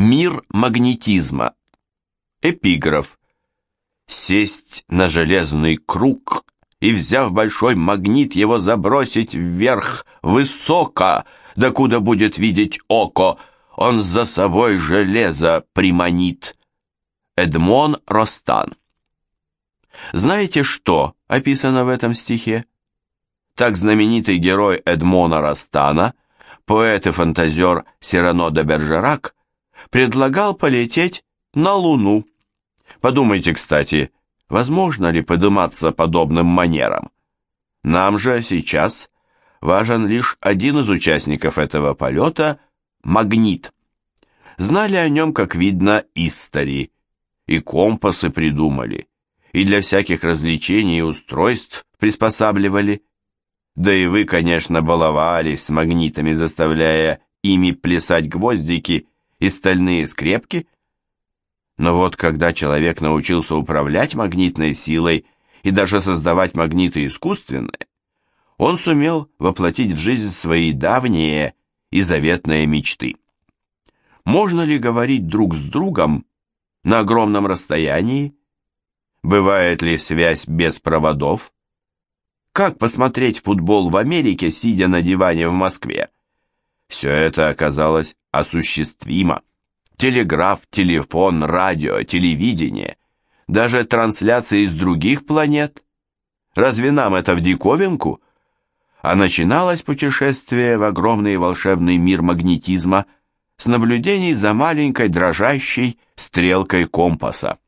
Мир магнетизма. Эпиграф. Сесть на железный круг и, взяв большой магнит, его забросить вверх, высоко, докуда будет видеть око, он за собой железо приманит. Эдмон Ростан. Знаете, что описано в этом стихе? Так знаменитый герой Эдмона Ростана, поэт и фантазер Сирано де Бержерак, предлагал полететь на Луну. Подумайте, кстати, возможно ли подниматься подобным манерам? Нам же сейчас важен лишь один из участников этого полета – магнит. Знали о нем, как видно, истори, и компасы придумали, и для всяких развлечений и устройств приспосабливали. Да и вы, конечно, баловались с магнитами, заставляя ими плясать гвоздики и стальные скрепки. Но вот когда человек научился управлять магнитной силой и даже создавать магниты искусственные, он сумел воплотить в жизнь свои давние и заветные мечты. Можно ли говорить друг с другом на огромном расстоянии? Бывает ли связь без проводов? Как посмотреть футбол в Америке, сидя на диване в Москве? Все это оказалось осуществимо. Телеграф, телефон, радио, телевидение, даже трансляции из других планет. Разве нам это в диковинку? А начиналось путешествие в огромный волшебный мир магнетизма с наблюдений за маленькой дрожащей стрелкой компаса.